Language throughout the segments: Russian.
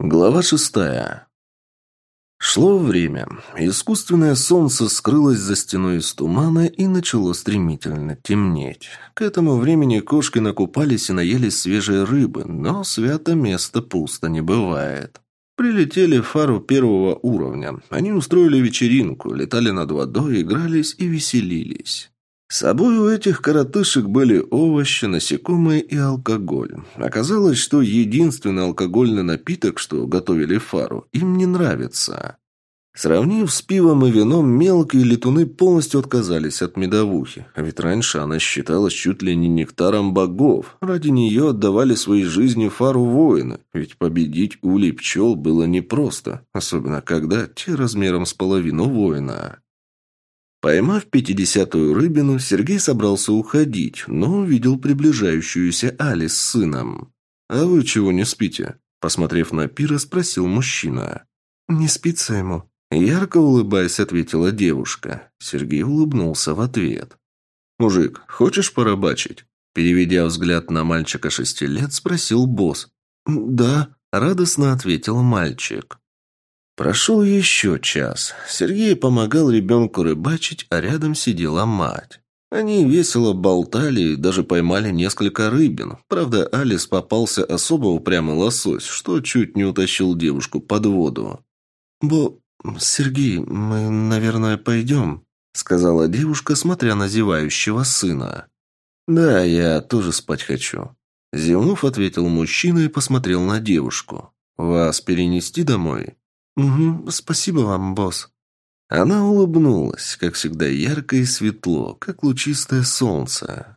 Глава шестая. Шло время. Искусственное солнце скрылось за стеной из тумана и начало стремительно темнеть. К этому времени кошки накупались и наелись свежей рыбы, но свято место пусто не бывает. Прилетели фару первого уровня. Они устроили вечеринку, летали над водой, игрались и веселились. С собой у этих коротышек были овощи, насекомые и алкоголь. Оказалось, что единственный алкогольный напиток, что готовили фару, им не нравится. Сравнив с пивом и вином, мелкие летуны полностью отказались от медовухи. А ведь раньше она считалась чуть ли не нектаром богов. Ради нее отдавали свои жизни фару воины. Ведь победить улей пчел было непросто. Особенно когда те размером с половину воина. Поймав пятидесятую рыбину, Сергей собрался уходить, но увидел приближающуюся Али с сыном. «А вы чего не спите?» Посмотрев на пира, спросил мужчина. «Не спится ему». Ярко улыбаясь, ответила девушка. Сергей улыбнулся в ответ. «Мужик, хочешь порыбачить?» Переведя взгляд на мальчика шести лет, спросил босс. «Да», – радостно ответил мальчик. Прошел еще час. Сергей помогал ребенку рыбачить, а рядом сидела мать. Они весело болтали и даже поймали несколько рыбин. Правда, Алис попался особо упрямый лосось, что чуть не утащил девушку под воду. «Бо... Сергей, мы, наверное, пойдем», — сказала девушка, смотря на зевающего сына. «Да, я тоже спать хочу». Зевнув, ответил мужчина и посмотрел на девушку. «Вас перенести домой?» «Угу, спасибо вам, босс». Она улыбнулась, как всегда ярко и светло, как лучистое солнце.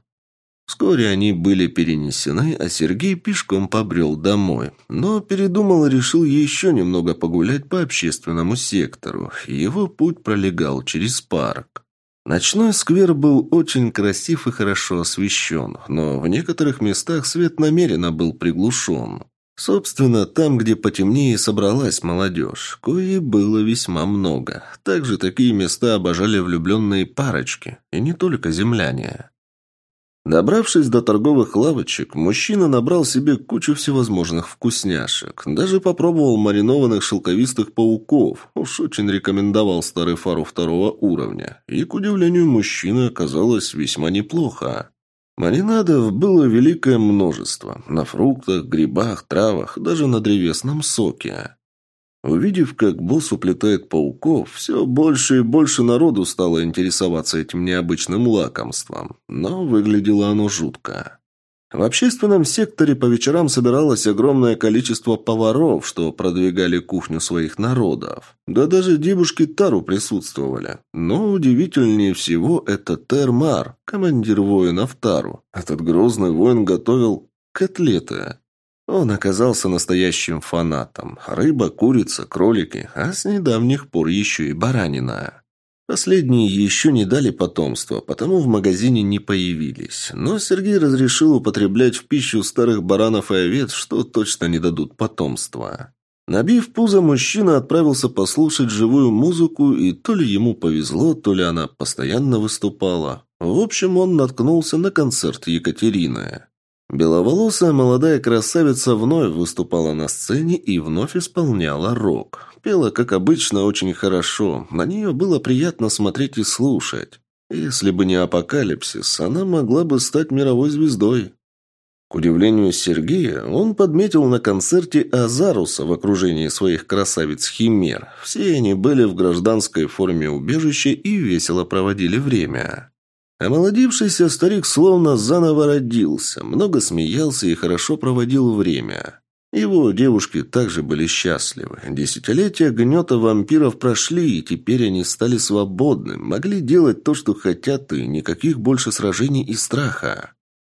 Вскоре они были перенесены, а Сергей пешком побрел домой. Но передумал и решил еще немного погулять по общественному сектору. Его путь пролегал через парк. Ночной сквер был очень красив и хорошо освещен, но в некоторых местах свет намеренно был приглушен. Собственно, там, где потемнее собралась молодежь, кое было весьма много. Также такие места обожали влюбленные парочки, и не только земляне. Добравшись до торговых лавочек, мужчина набрал себе кучу всевозможных вкусняшек. Даже попробовал маринованных шелковистых пауков. Уж очень рекомендовал старый фару второго уровня. И, к удивлению мужчины, оказалось весьма неплохо. Маринадов было великое множество. На фруктах, грибах, травах, даже на древесном соке. Увидев, как босс уплетает пауков, все больше и больше народу стало интересоваться этим необычным лакомством. Но выглядело оно жутко. В общественном секторе по вечерам собиралось огромное количество поваров, что продвигали кухню своих народов. Да даже девушки Тару присутствовали. Но удивительнее всего это Термар, командир воинов Тару. Этот грозный воин готовил котлеты. Он оказался настоящим фанатом. Рыба, курица, кролики, а с недавних пор еще и баранина. Последние еще не дали потомства, потому в магазине не появились. Но Сергей разрешил употреблять в пищу старых баранов и овец, что точно не дадут потомства. Набив пузо, мужчина отправился послушать живую музыку, и то ли ему повезло, то ли она постоянно выступала. В общем, он наткнулся на концерт Екатерины. Беловолосая молодая красавица вновь выступала на сцене и вновь исполняла рок. Пела, как обычно, очень хорошо. На нее было приятно смотреть и слушать. Если бы не апокалипсис, она могла бы стать мировой звездой. К удивлению Сергея, он подметил на концерте Азаруса в окружении своих красавиц-химер. Все они были в гражданской форме убежища и весело проводили время. Омолодившийся старик словно заново родился, много смеялся и хорошо проводил время. Его девушки также были счастливы. Десятилетия гнета вампиров прошли, и теперь они стали свободны, могли делать то, что хотят, и никаких больше сражений и страха.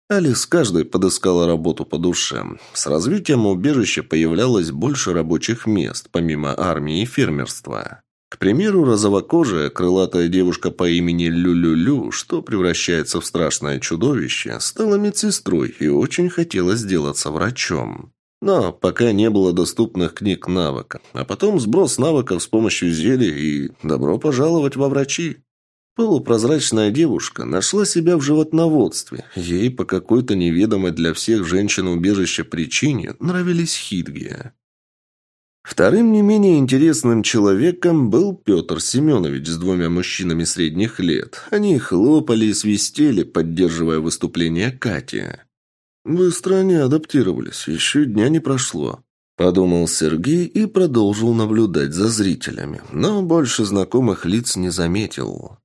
Алис каждой подыскала работу по душе. С развитием убежища появлялось больше рабочих мест, помимо армии и фермерства. К примеру, розовокожая, крылатая девушка по имени Лю-Лю-Лю, что превращается в страшное чудовище, стала медсестрой и очень хотела сделаться врачом. Но пока не было доступных книг навыка. А потом сброс навыков с помощью зелья и добро пожаловать во врачи. Полупрозрачная девушка нашла себя в животноводстве. Ей по какой-то неведомой для всех женщин убежища причине нравились хитги. Вторым не менее интересным человеком был Петр Семенович с двумя мужчинами средних лет. Они хлопали и свистели, поддерживая выступление Кати. «Быстро они адаптировались, еще дня не прошло», – подумал Сергей и продолжил наблюдать за зрителями, но больше знакомых лиц не заметил.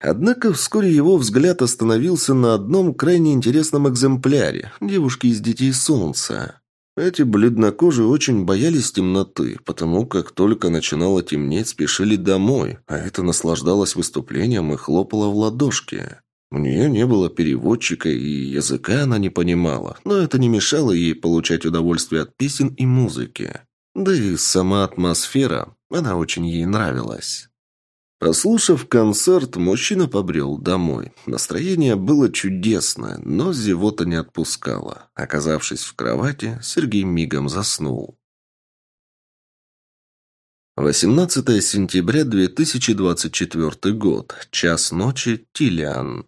Однако вскоре его взгляд остановился на одном крайне интересном экземпляре – девушке из «Детей Солнца». Эти бледнокожие очень боялись темноты, потому как только начинало темнеть, спешили домой, а это наслаждалось выступлением и хлопала в ладошки. У нее не было переводчика, и языка она не понимала, но это не мешало ей получать удовольствие от песен и музыки. Да и сама атмосфера, она очень ей нравилась. Послушав концерт, мужчина побрел домой. Настроение было чудесное, но зевота не отпускала. Оказавшись в кровати, Сергей мигом заснул. 18 сентября 2024 год. Час ночи. Тилиан.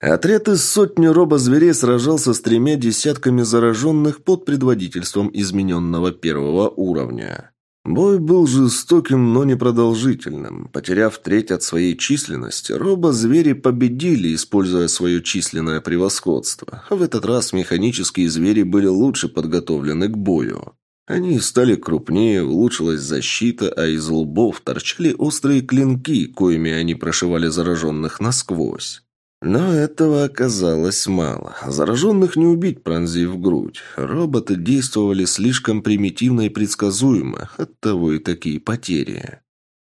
Отряд из сотни робозверей сражался с тремя десятками зараженных под предводительством измененного первого уровня. Бой был жестоким, но непродолжительным. Потеряв треть от своей численности, робо-звери победили, используя свое численное превосходство. В этот раз механические звери были лучше подготовлены к бою. Они стали крупнее, улучшилась защита, а из лбов торчали острые клинки, коими они прошивали зараженных насквозь. Но этого оказалось мало. Зараженных не убить, пронзив грудь. Роботы действовали слишком примитивно и предсказуемо, оттого и такие потери.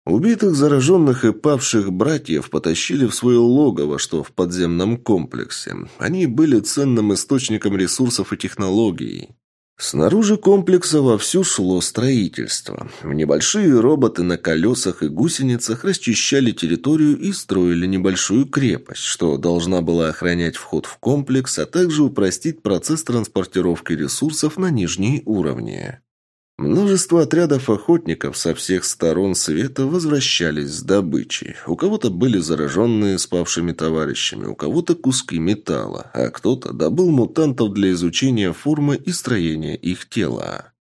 Убитых, зараженных и павших братьев потащили в свое логово, что в подземном комплексе. Они были ценным источником ресурсов и технологий. Снаружи комплекса вовсю шло строительство. Небольшие роботы на колесах и гусеницах расчищали территорию и строили небольшую крепость, что должна была охранять вход в комплекс, а также упростить процесс транспортировки ресурсов на нижние уровни. Множество отрядов охотников со всех сторон света возвращались с добычей. У кого-то были зараженные спавшими товарищами, у кого-то куски металла, а кто-то добыл мутантов для изучения формы и строения их тела.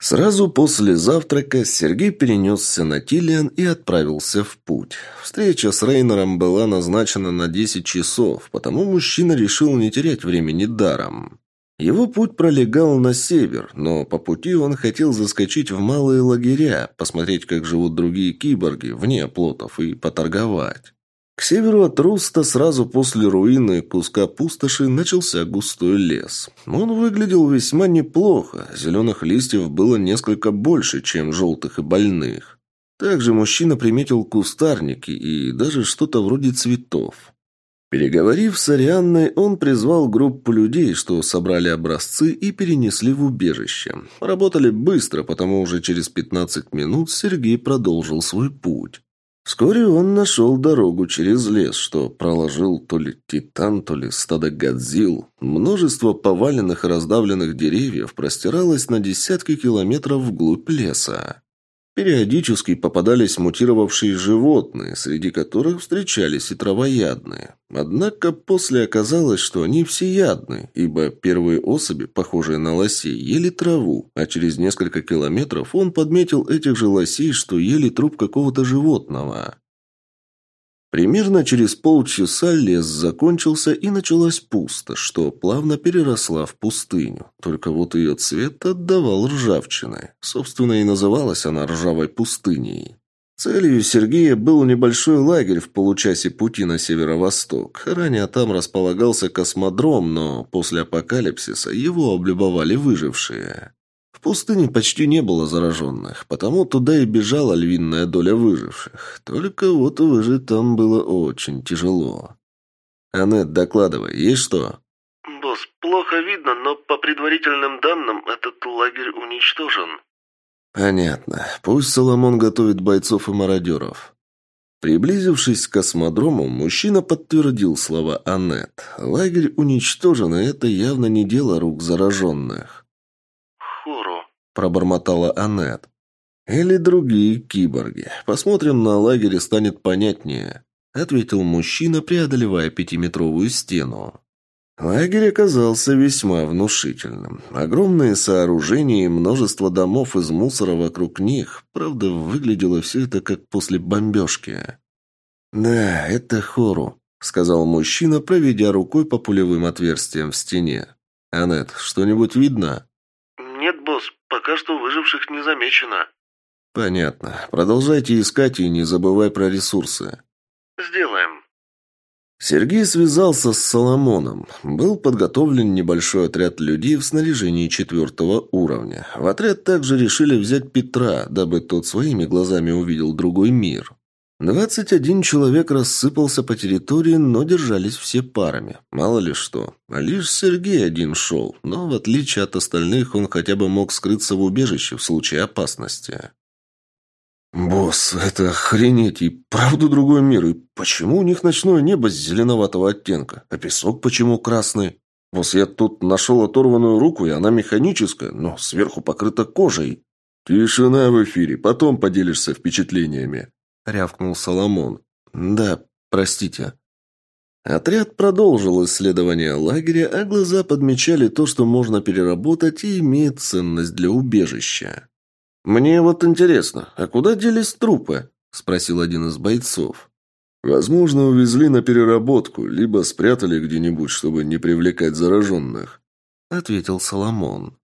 Сразу после завтрака Сергей перенесся на Тиллиан и отправился в путь. Встреча с Рейнером была назначена на 10 часов, потому мужчина решил не терять времени даром. Его путь пролегал на север, но по пути он хотел заскочить в малые лагеря, посмотреть, как живут другие киборги, вне плотов, и поторговать. К северу от Руста сразу после руины куска пустоши начался густой лес. Он выглядел весьма неплохо, зеленых листьев было несколько больше, чем желтых и больных. Также мужчина приметил кустарники и даже что-то вроде цветов. Переговорив с Арианной, он призвал группу людей, что собрали образцы и перенесли в убежище. Работали быстро, потому уже через 15 минут Сергей продолжил свой путь. Вскоре он нашел дорогу через лес, что проложил то ли титан, то ли стадо гадзил. Множество поваленных и раздавленных деревьев простиралось на десятки километров вглубь леса. Периодически попадались мутировавшие животные, среди которых встречались и травоядные. Однако после оказалось, что они всеядны, ибо первые особи, похожие на лосей, ели траву, а через несколько километров он подметил этих же лосей, что ели труп какого-то животного. Примерно через полчаса лес закончился и началась пусто, что плавно переросла в пустыню. Только вот ее цвет отдавал ржавчиной. Собственно, и называлась она ржавой пустыней. Целью Сергея был небольшой лагерь в получасе пути на северо-восток. Ранее там располагался космодром, но после апокалипсиса его облюбовали выжившие пустыне почти не было зараженных, потому туда и бежала львиная доля выживших. Только вот выжить там было очень тяжело. «Аннет, докладывай, есть что?» «Босс, плохо видно, но по предварительным данным этот лагерь уничтожен». «Понятно. Пусть Соломон готовит бойцов и мародеров». Приблизившись к космодрому, мужчина подтвердил слова Аннет. Лагерь уничтожен, и это явно не дело рук зараженных. – пробормотала Аннет. «Или другие киборги. Посмотрим на лагере, станет понятнее», – ответил мужчина, преодолевая пятиметровую стену. Лагерь оказался весьма внушительным. Огромные сооружения и множество домов из мусора вокруг них. Правда, выглядело все это как после бомбежки. «Да, это хору», — сказал мужчина, проведя рукой по пулевым отверстиям в стене. «Анет, что-нибудь видно?» «Нет, босс, пока что выживших не замечено». «Понятно. Продолжайте искать и не забывай про ресурсы». «Сделаем». Сергей связался с Соломоном. Был подготовлен небольшой отряд людей в снаряжении четвертого уровня. В отряд также решили взять Петра, дабы тот своими глазами увидел другой мир. Двадцать один человек рассыпался по территории, но держались все парами. Мало ли что. А лишь Сергей один шел, но в отличие от остальных он хотя бы мог скрыться в убежище в случае опасности. «Босс, это охренеть, и правда другой мир, и почему у них ночное небо зеленоватого оттенка, а песок почему красный? Босс, я тут нашел оторванную руку, и она механическая, но сверху покрыта кожей». «Тишина в эфире, потом поделишься впечатлениями», — рявкнул Соломон. «Да, простите». Отряд продолжил исследование лагеря, а глаза подмечали то, что можно переработать и имеет ценность для убежища. «Мне вот интересно, а куда делись трупы?» – спросил один из бойцов. «Возможно, увезли на переработку, либо спрятали где-нибудь, чтобы не привлекать зараженных», – ответил Соломон.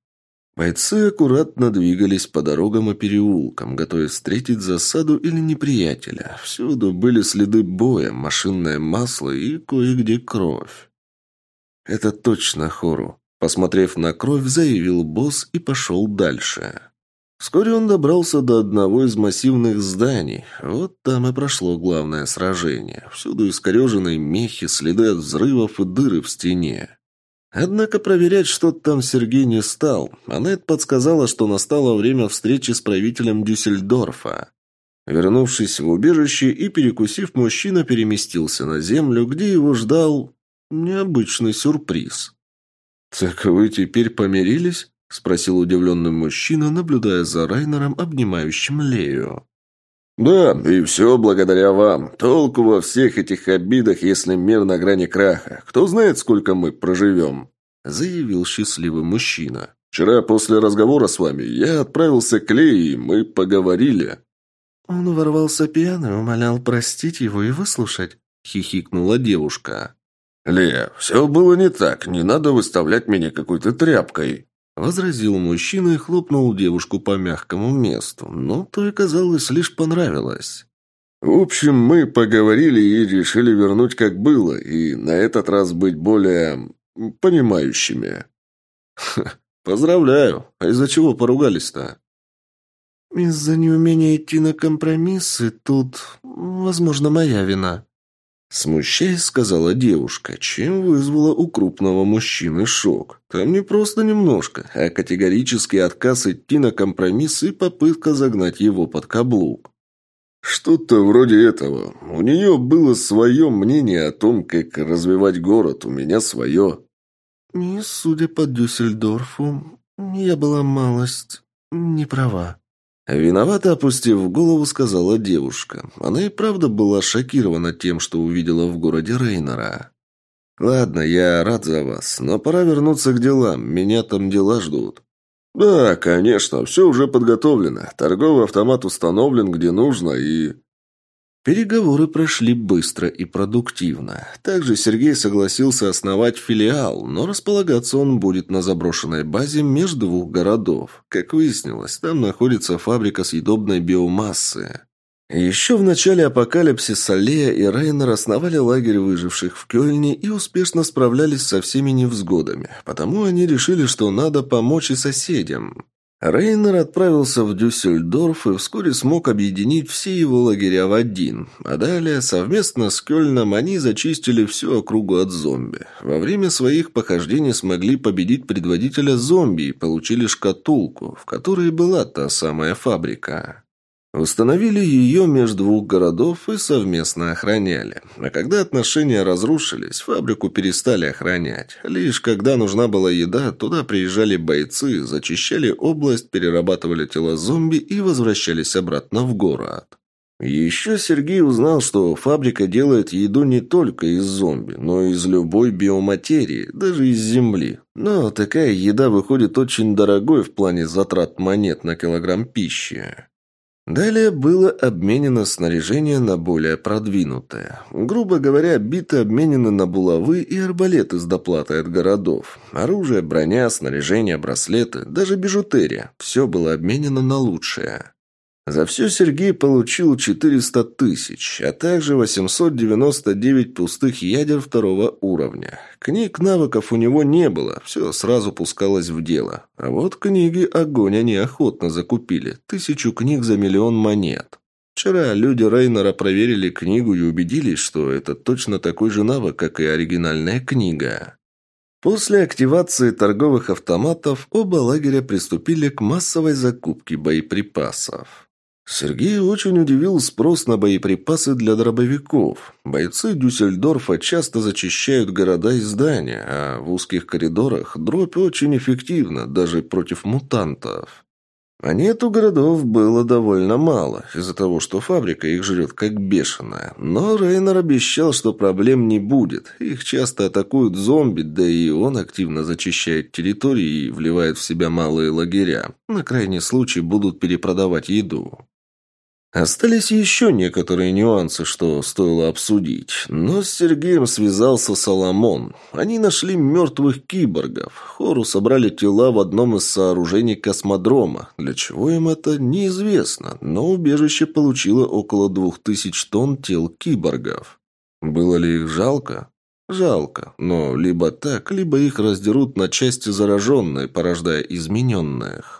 Бойцы аккуратно двигались по дорогам и переулкам, готовясь встретить засаду или неприятеля. Всюду были следы боя, машинное масло и кое-где кровь. «Это точно Хору», – посмотрев на кровь, заявил босс и пошел дальше. Вскоре он добрался до одного из массивных зданий. Вот там и прошло главное сражение. Всюду искореженные мехи, следы от взрывов и дыры в стене. Однако проверять что-то там Сергей не стал. Аннет подсказала, что настало время встречи с правителем Дюссельдорфа. Вернувшись в убежище и перекусив, мужчина переместился на землю, где его ждал необычный сюрприз. «Так вы теперь помирились?» – спросил удивленный мужчина, наблюдая за Райнером, обнимающим Лею. «Да, и все благодаря вам. Толку во всех этих обидах, если мир на грани краха. Кто знает, сколько мы проживем?» – заявил счастливый мужчина. «Вчера после разговора с вами я отправился к Лее, и мы поговорили». «Он ворвался пьяный, умолял простить его и выслушать», – хихикнула девушка. «Лея, все было не так. Не надо выставлять меня какой-то тряпкой», Возразил мужчина и хлопнул девушку по мягкому месту, но то и, казалось, лишь понравилось. «В общем, мы поговорили и решили вернуть как было, и на этот раз быть более... понимающими». «Поздравляю. А из-за чего поругались-то?» «Из-за неумения идти на компромиссы тут, возможно, моя вина», Смущаясь, сказала девушка, чем вызвала у крупного мужчины шок. Там не просто немножко, а категорический отказ идти на компромисс и попытка загнать его под каблук. Что-то вроде этого. У нее было свое мнение о том, как развивать город, у меня свое. И, судя по Дюссельдорфу, я была малость не права. Виновато опустив голову, сказала девушка. Она и правда была шокирована тем, что увидела в городе Рейнера. «Ладно, я рад за вас, но пора вернуться к делам. Меня там дела ждут». «Да, конечно, все уже подготовлено. Торговый автомат установлен где нужно и...» Переговоры прошли быстро и продуктивно. Также Сергей согласился основать филиал, но располагаться он будет на заброшенной базе между двух городов. Как выяснилось, там находится фабрика съедобной биомассы. Еще в начале апокалипсиса Лея и Рейнер основали лагерь выживших в Кёльне и успешно справлялись со всеми невзгодами, потому они решили, что надо помочь и соседям. Рейнер отправился в Дюссельдорф и вскоре смог объединить все его лагеря в один, а далее совместно с Кёльном они зачистили всю округу от зомби. Во время своих похождений смогли победить предводителя зомби и получили шкатулку, в которой была та самая фабрика. Установили ее между двух городов и совместно охраняли. А когда отношения разрушились, фабрику перестали охранять. Лишь когда нужна была еда, туда приезжали бойцы, зачищали область, перерабатывали тела зомби и возвращались обратно в город. Еще Сергей узнал, что фабрика делает еду не только из зомби, но и из любой биоматерии, даже из земли. Но такая еда выходит очень дорогой в плане затрат монет на килограмм пищи. Далее было обменено снаряжение на более продвинутое. Грубо говоря, биты обменены на булавы и арбалеты с доплатой от городов. Оружие, броня, снаряжение, браслеты, даже бижутерия – все было обменено на лучшее. За все Сергей получил 400 тысяч, а также 899 пустых ядер второго уровня. Книг навыков у него не было, все сразу пускалось в дело. А вот книги огонь они охотно закупили, тысячу книг за миллион монет. Вчера люди Рейнера проверили книгу и убедились, что это точно такой же навык, как и оригинальная книга. После активации торговых автоматов оба лагеря приступили к массовой закупке боеприпасов. Сергей очень удивил спрос на боеприпасы для дробовиков. Бойцы Дюссельдорфа часто зачищают города и здания, а в узких коридорах дробь очень эффективна, даже против мутантов. А нету городов было довольно мало, из-за того, что фабрика их жрет как бешеная. Но Рейнер обещал, что проблем не будет. Их часто атакуют зомби, да и он активно зачищает территории и вливает в себя малые лагеря. На крайний случай будут перепродавать еду. Остались еще некоторые нюансы, что стоило обсудить. Но с Сергеем связался Соломон. Они нашли мертвых киборгов. Хору собрали тела в одном из сооружений космодрома. Для чего им это, неизвестно. Но убежище получило около двух тысяч тонн тел киборгов. Было ли их жалко? Жалко. Но либо так, либо их раздерут на части зараженные, порождая измененных.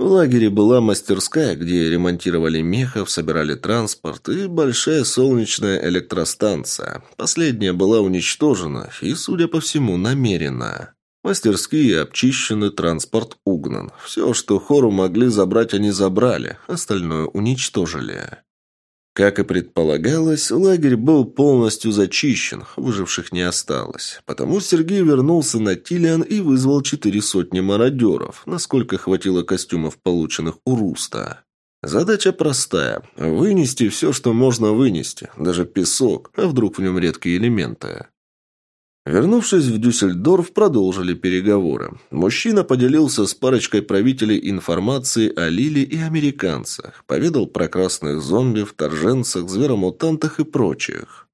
В лагере была мастерская, где ремонтировали мехов, собирали транспорт и большая солнечная электростанция. Последняя была уничтожена и, судя по всему, намеренно. Мастерские обчищены, транспорт угнан. Все, что хору могли забрать, они забрали, остальное уничтожили. Как и предполагалось, лагерь был полностью зачищен, выживших не осталось. Потому Сергей вернулся на Тилиан и вызвал четыре сотни мародеров, насколько хватило костюмов, полученных у Руста. Задача простая – вынести все, что можно вынести, даже песок, а вдруг в нем редкие элементы. Вернувшись в Дюссельдорф, продолжили переговоры. Мужчина поделился с парочкой правителей информацией о Лиле и американцах, поведал про красных зомби, вторженцах, зверомутантах и прочих.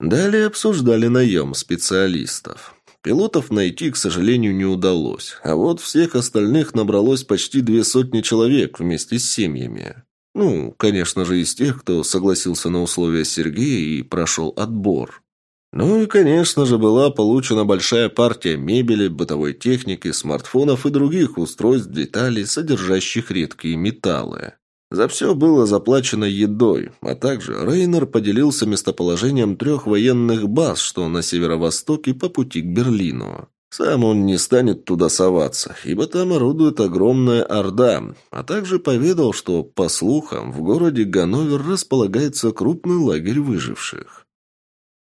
Далее обсуждали наем специалистов. Пилотов найти, к сожалению, не удалось, а вот всех остальных набралось почти две сотни человек вместе с семьями. Ну, конечно же, из тех, кто согласился на условия Сергея и прошел отбор. Ну и, конечно же, была получена большая партия мебели, бытовой техники, смартфонов и других устройств, деталей, содержащих редкие металлы. За все было заплачено едой, а также Рейнер поделился местоположением трех военных баз, что на северо-востоке по пути к Берлину. Сам он не станет туда соваться, ибо там орудует огромная орда, а также поведал, что, по слухам, в городе Ганновер располагается крупный лагерь выживших.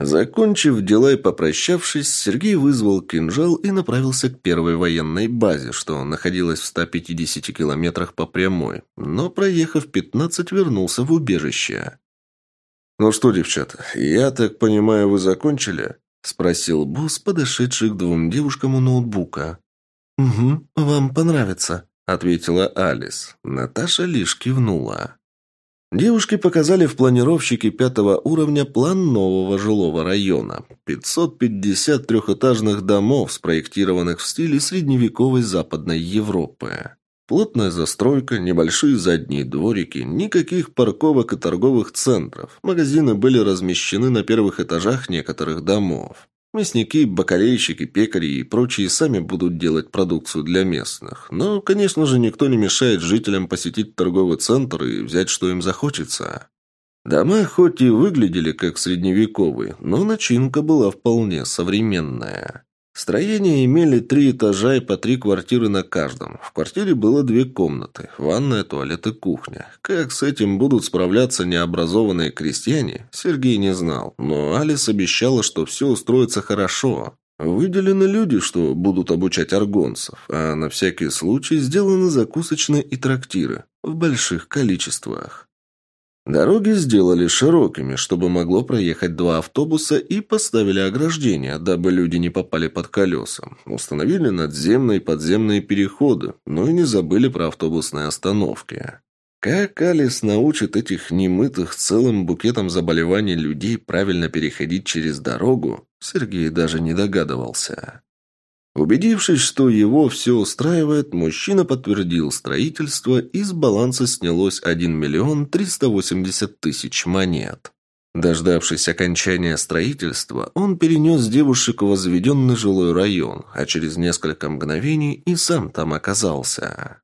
Закончив дела и попрощавшись, Сергей вызвал кинжал и направился к первой военной базе, что находилась в 150 километрах по прямой, но, проехав 15, вернулся в убежище. «Ну что, девчата, я так понимаю, вы закончили?» – спросил босс, подошедший к двум девушкам у ноутбука. «Угу, вам понравится», – ответила Алис. Наташа лишь кивнула. Девушки показали в планировщике пятого уровня план нового жилого района. 550 трехэтажных домов, спроектированных в стиле средневековой Западной Европы. Плотная застройка, небольшие задние дворики, никаких парковок и торговых центров. Магазины были размещены на первых этажах некоторых домов. Мясники, бакалейщики, пекари и прочие сами будут делать продукцию для местных. Но, конечно же, никто не мешает жителям посетить торговый центр и взять, что им захочется. Дома хоть и выглядели как средневековые, но начинка была вполне современная. Строения имели три этажа и по три квартиры на каждом. В квартире было две комнаты – ванная, туалет и кухня. Как с этим будут справляться необразованные крестьяне, Сергей не знал, но Алис обещала, что все устроится хорошо. Выделены люди, что будут обучать аргонцев, а на всякий случай сделаны закусочные и трактиры в больших количествах. Дороги сделали широкими, чтобы могло проехать два автобуса и поставили ограждения, дабы люди не попали под колеса. Установили надземные и подземные переходы, но и не забыли про автобусные остановки. Как Алис научит этих немытых целым букетом заболеваний людей правильно переходить через дорогу, Сергей даже не догадывался. Убедившись, что его все устраивает, мужчина подтвердил строительство и с баланса снялось 1 миллион 380 тысяч монет. Дождавшись окончания строительства, он перенес девушек в возведенный жилой район, а через несколько мгновений и сам там оказался.